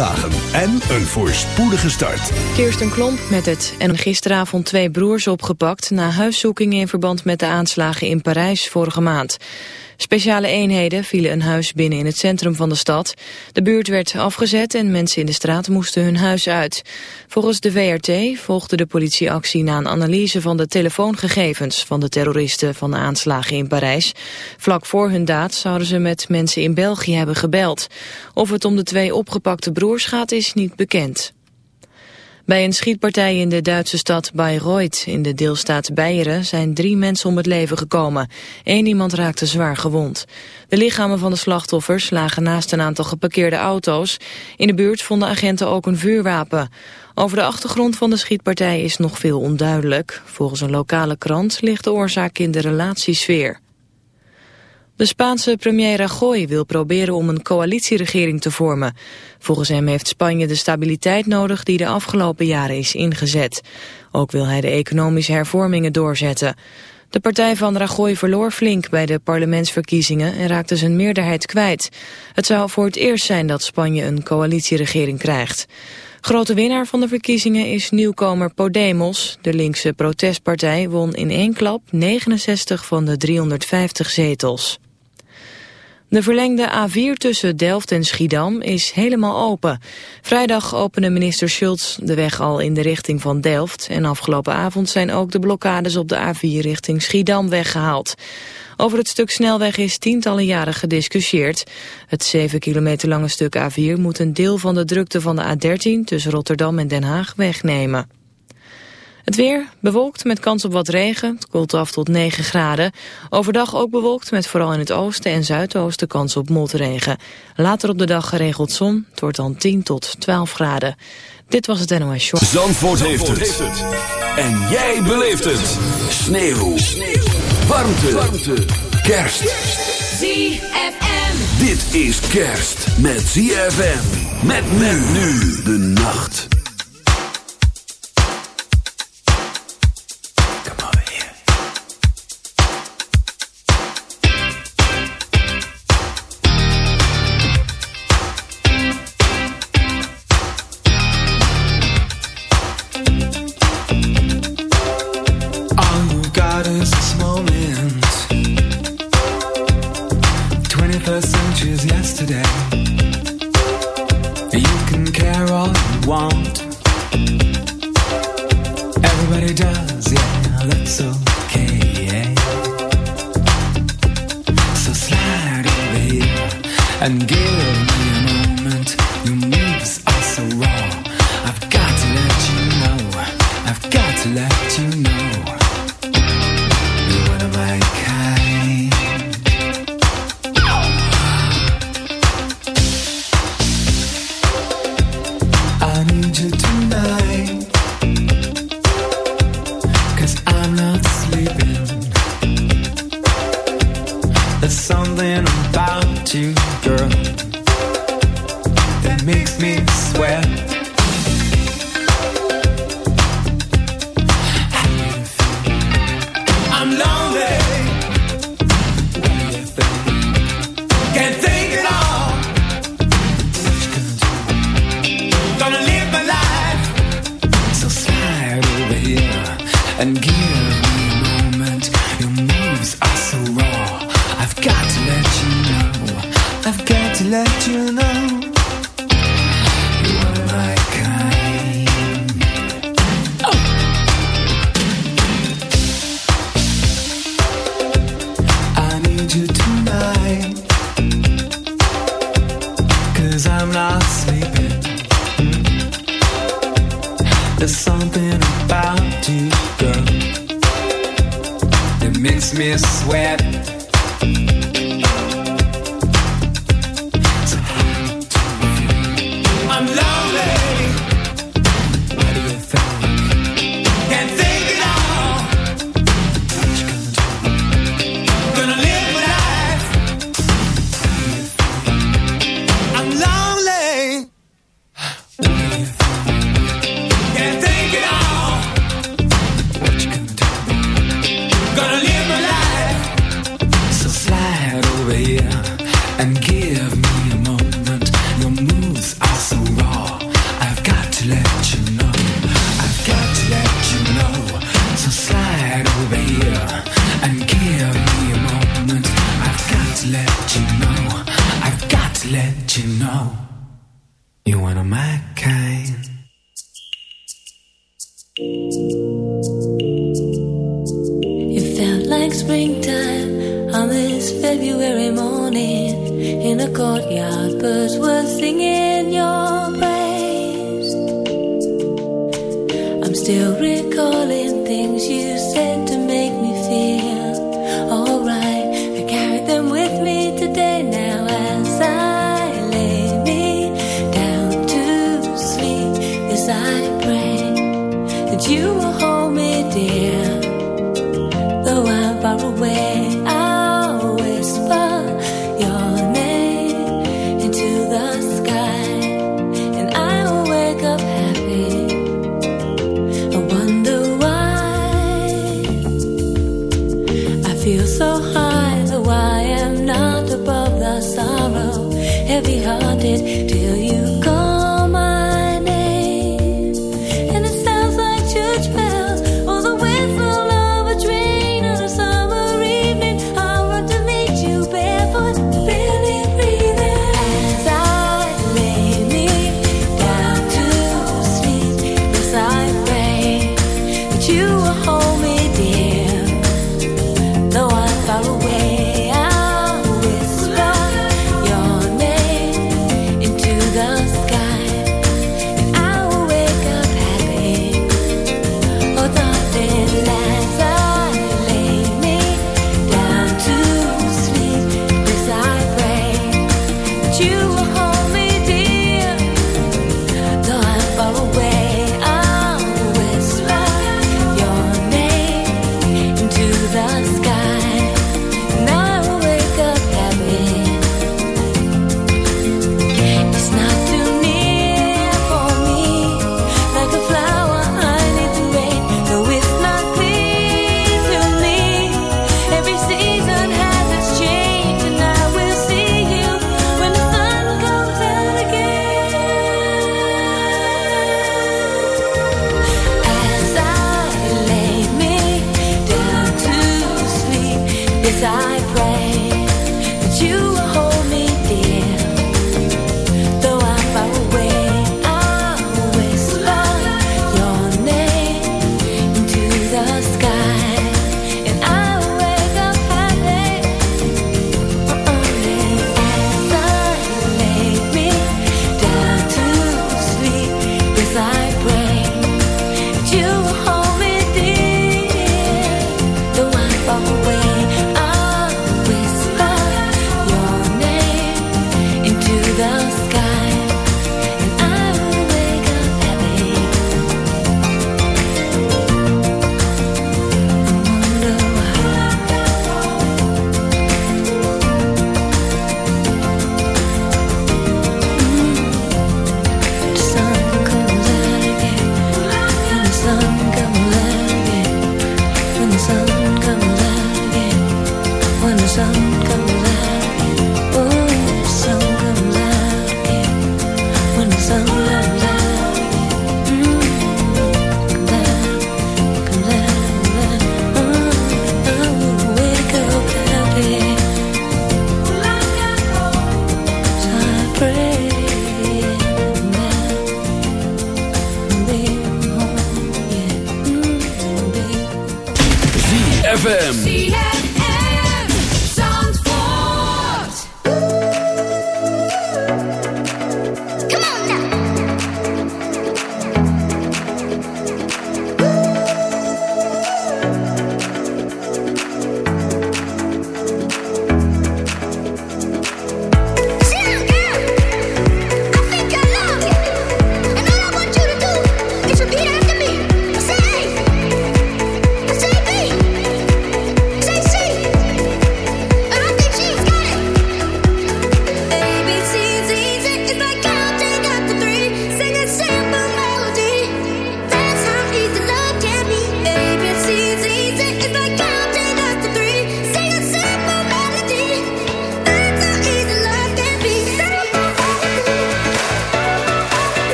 dagen en een voorspoedige start. Kirsten Klomp met het en gisteravond twee broers opgepakt... na huiszoekingen in verband met de aanslagen in Parijs vorige maand. Speciale eenheden vielen een huis binnen in het centrum van de stad. De buurt werd afgezet en mensen in de straat moesten hun huis uit. Volgens de VRT volgde de politieactie na een analyse van de telefoongegevens van de terroristen van de aanslagen in Parijs. Vlak voor hun daad zouden ze met mensen in België hebben gebeld. Of het om de twee opgepakte broers gaat is niet bekend. Bij een schietpartij in de Duitse stad Bayreuth in de deelstaat Beieren zijn drie mensen om het leven gekomen. Eén iemand raakte zwaar gewond. De lichamen van de slachtoffers lagen naast een aantal geparkeerde auto's. In de buurt vonden agenten ook een vuurwapen. Over de achtergrond van de schietpartij is nog veel onduidelijk. Volgens een lokale krant ligt de oorzaak in de relatiesfeer. De Spaanse premier Rajoy wil proberen om een coalitieregering te vormen. Volgens hem heeft Spanje de stabiliteit nodig die de afgelopen jaren is ingezet. Ook wil hij de economische hervormingen doorzetten. De partij van Rajoy verloor flink bij de parlementsverkiezingen en raakte zijn meerderheid kwijt. Het zou voor het eerst zijn dat Spanje een coalitieregering krijgt. Grote winnaar van de verkiezingen is nieuwkomer Podemos. De linkse protestpartij won in één klap 69 van de 350 zetels. De verlengde A4 tussen Delft en Schiedam is helemaal open. Vrijdag opende minister Schultz de weg al in de richting van Delft... en afgelopen avond zijn ook de blokkades op de A4 richting Schiedam weggehaald. Over het stuk snelweg is tientallen jaren gediscussieerd. Het 7 kilometer lange stuk A4 moet een deel van de drukte van de A13... tussen Rotterdam en Den Haag wegnemen. Het weer bewolkt met kans op wat regen. Het koelt af tot 9 graden. Overdag ook bewolkt met vooral in het oosten en zuidoosten kans op motregen. Later op de dag geregeld zon. Het wordt dan 10 tot 12 graden. Dit was het NOS Short. Zandvoort, heeft, het. En jij beleeft het. Sneeuw. Sneeuw. Warmte. Warmte. Kerst. ZFM. Dit is kerst met ZFM. Met men nu de nacht. desire.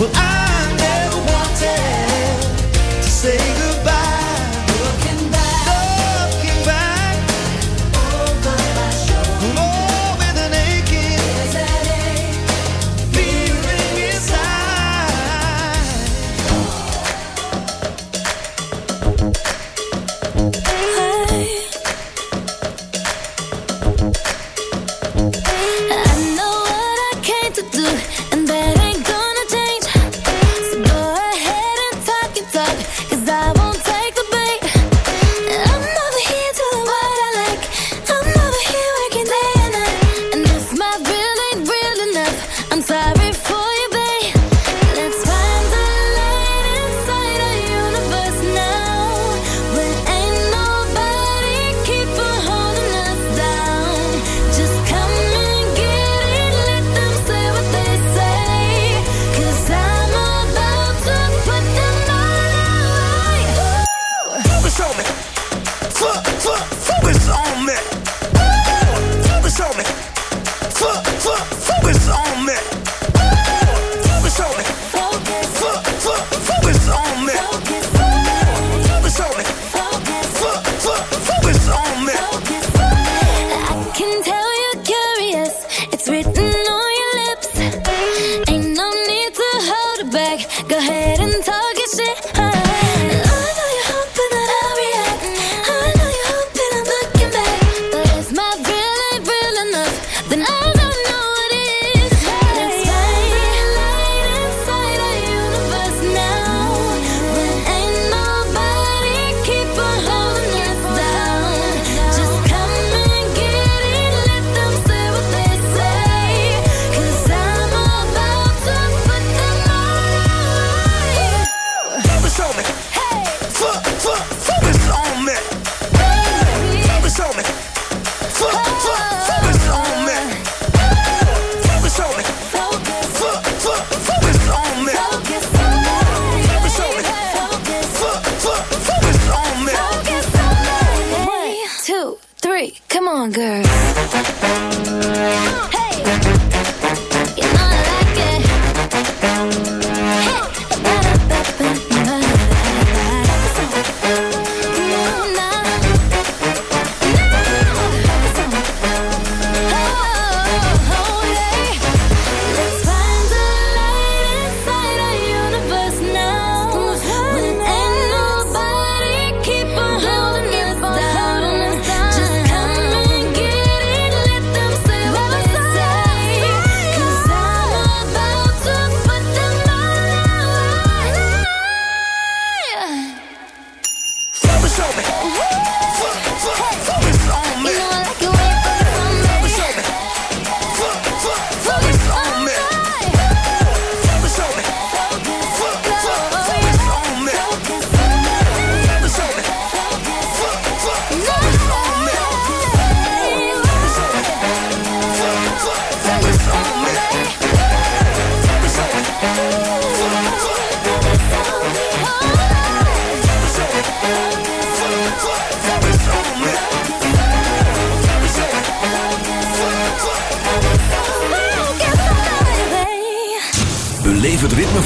Well, I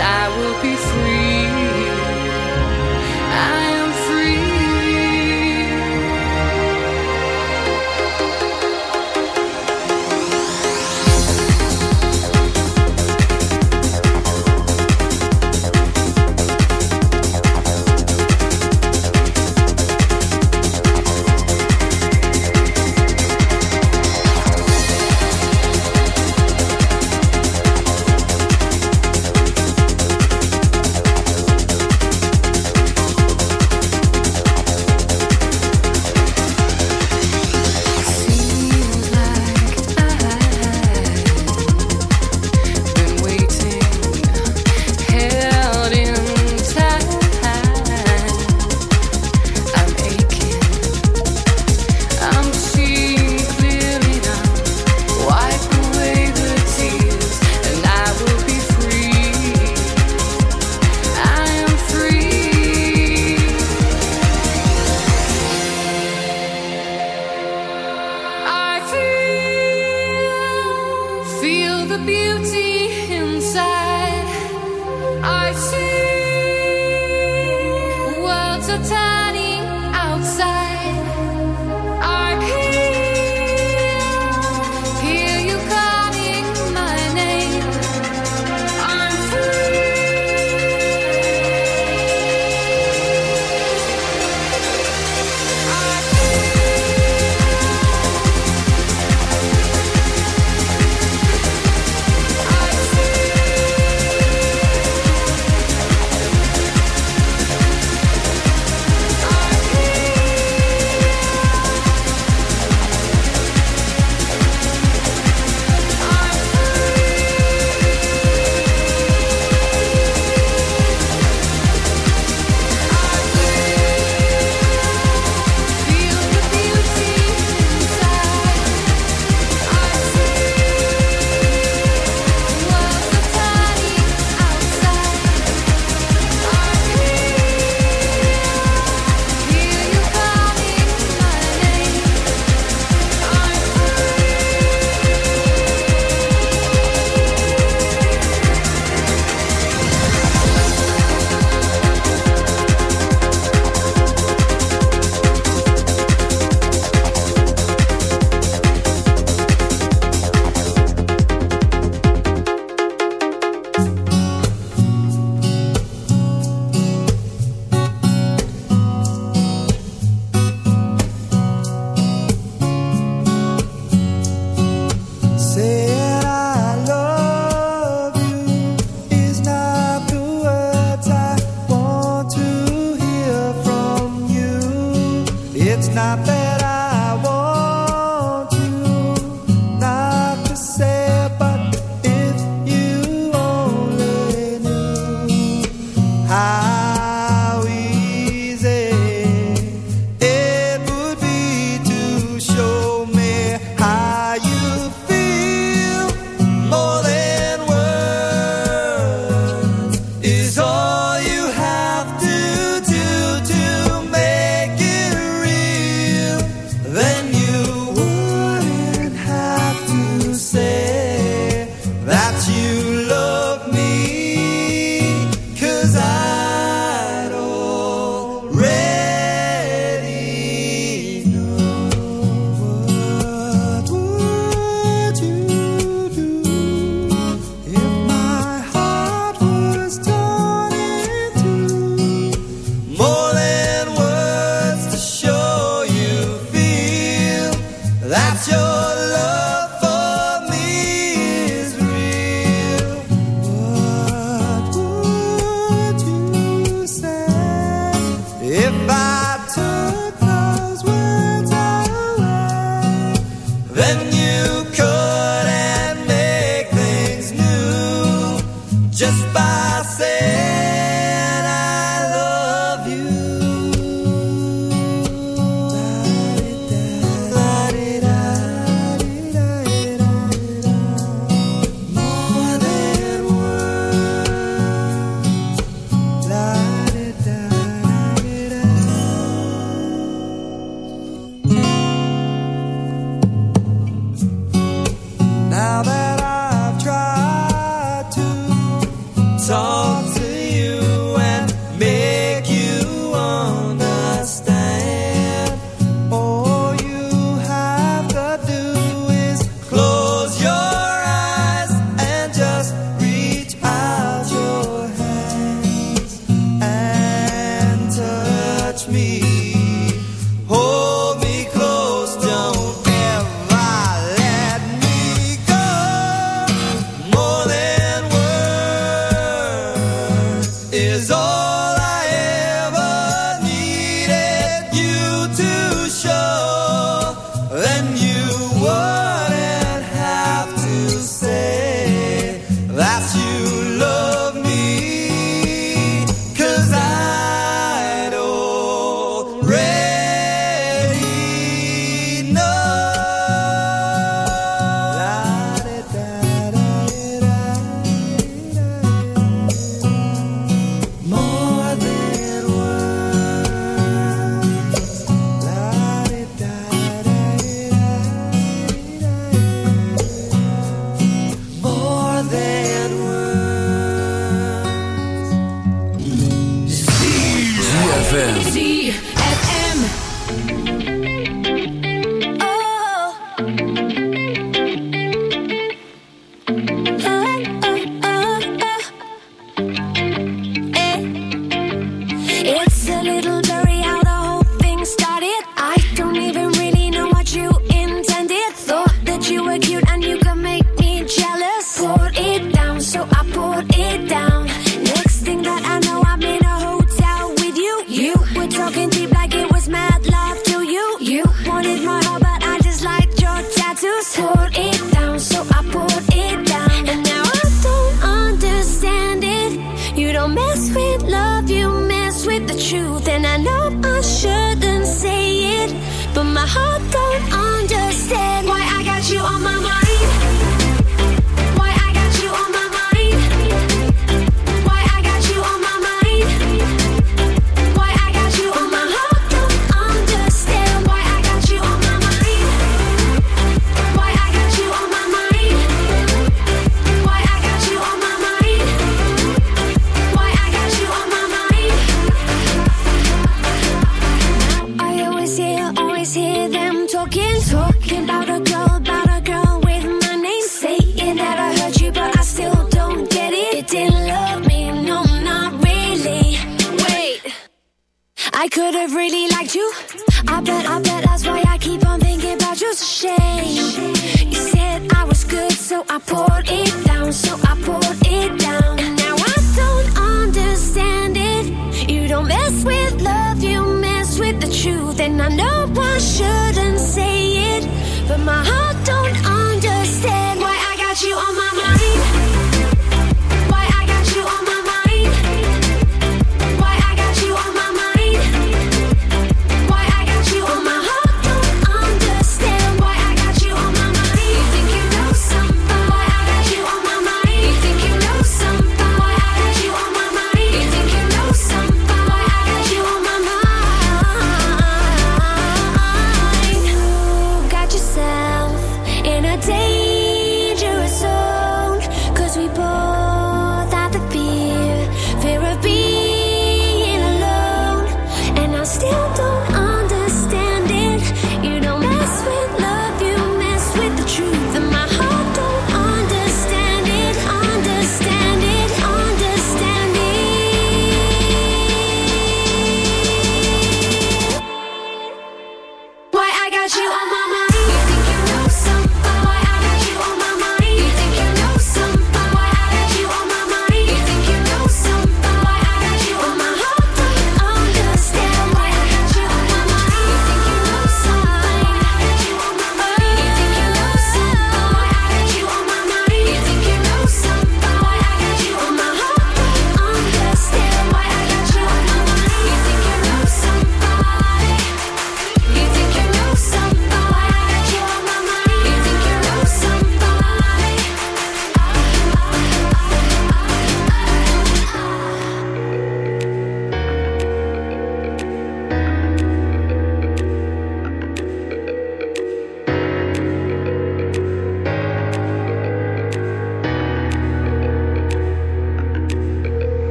I will be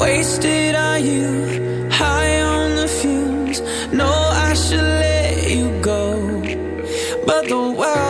Wasted are you, high on the. No, I should let you go, but the world.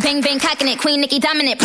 bang bang cocking it, Queen Nicki dominant.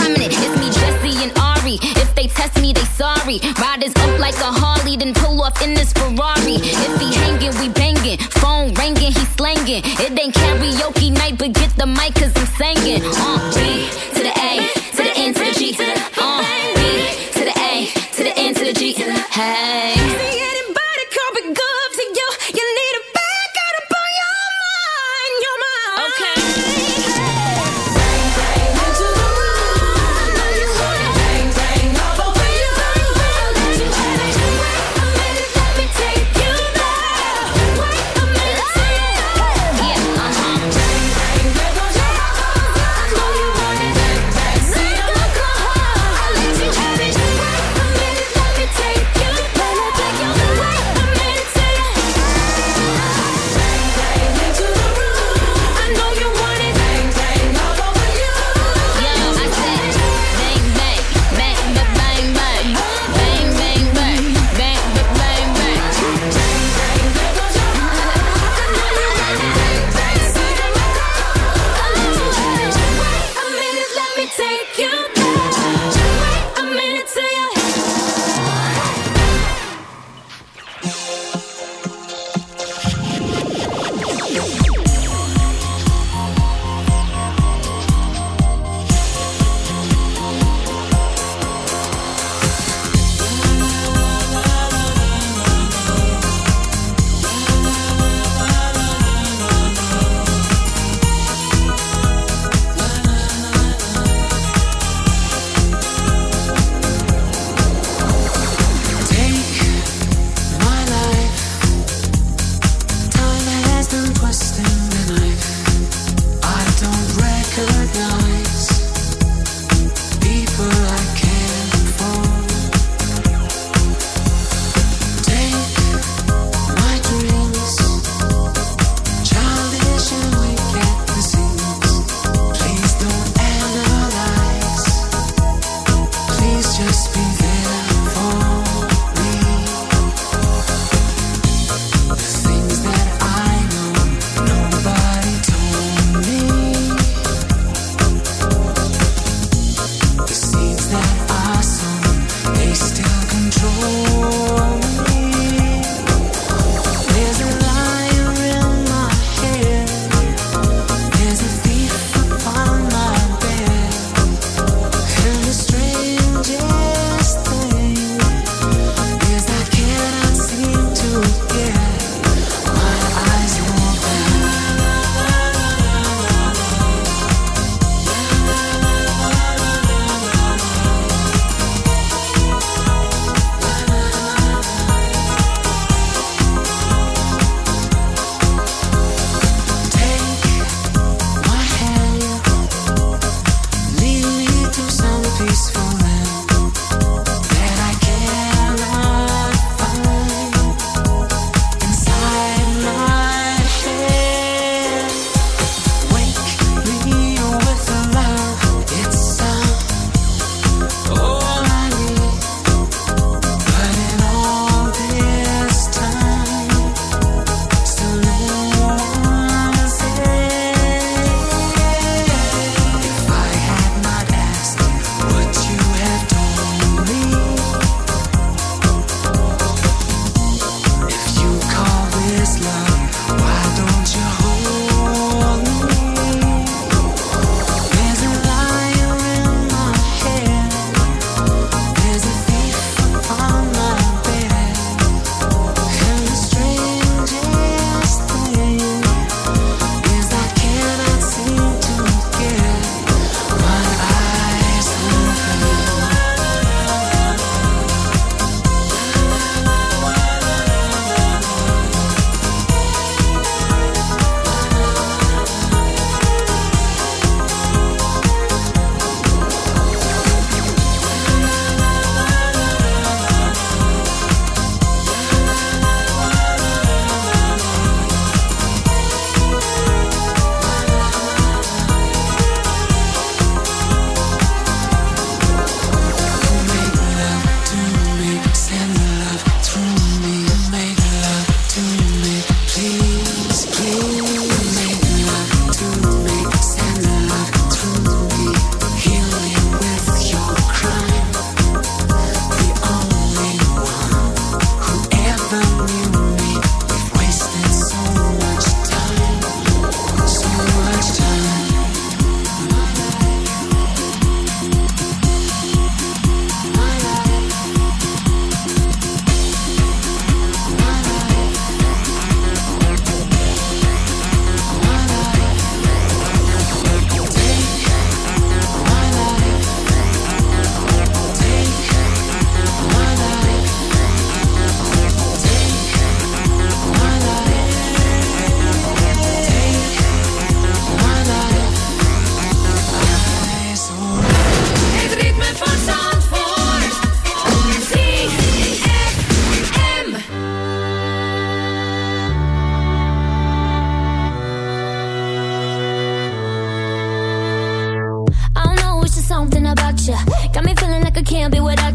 just be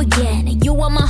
again. You are my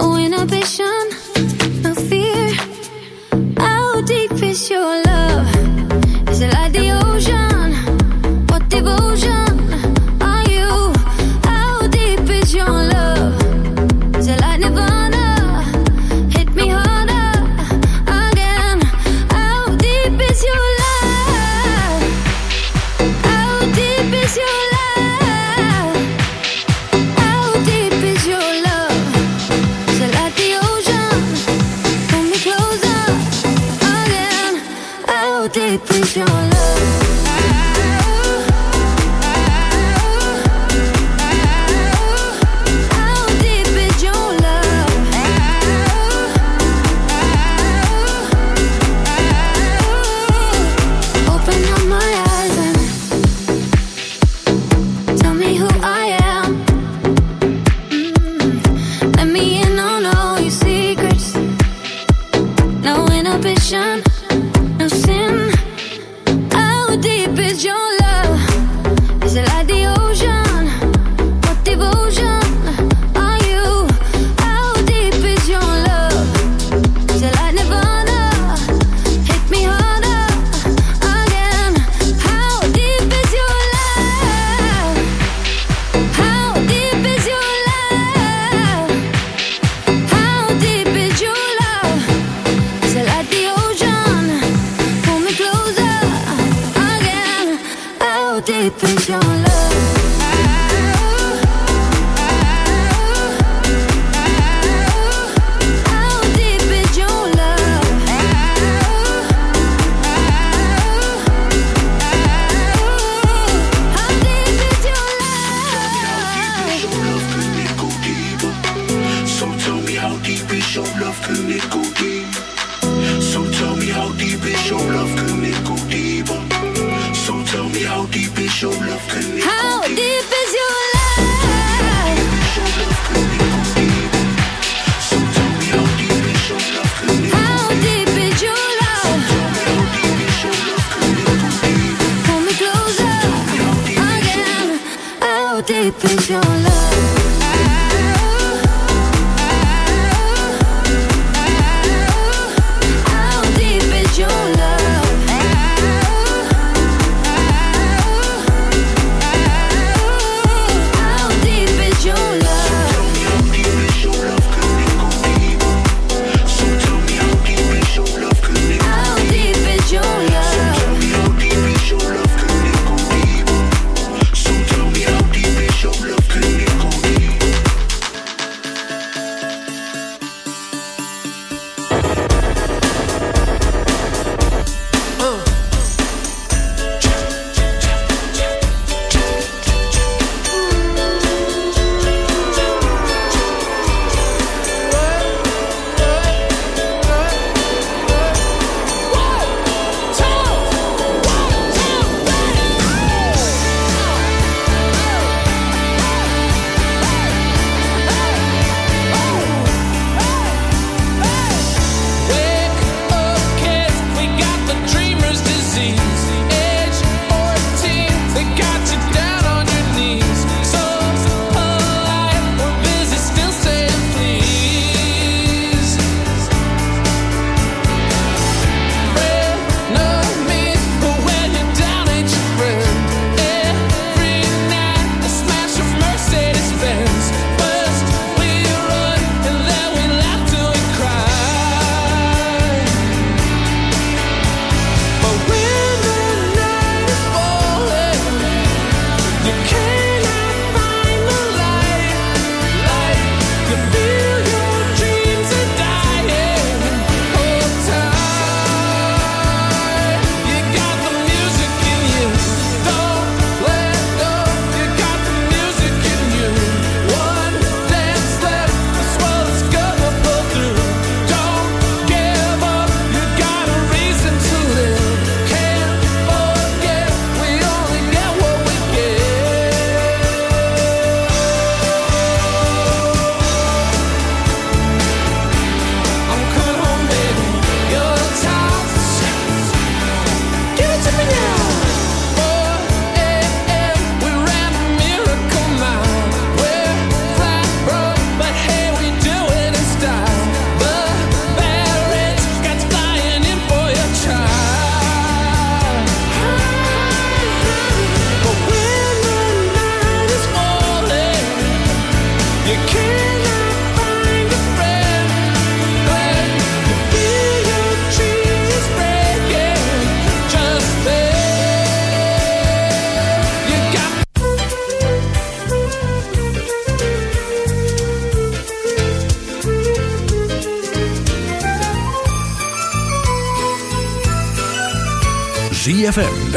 No inhibition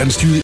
en stuur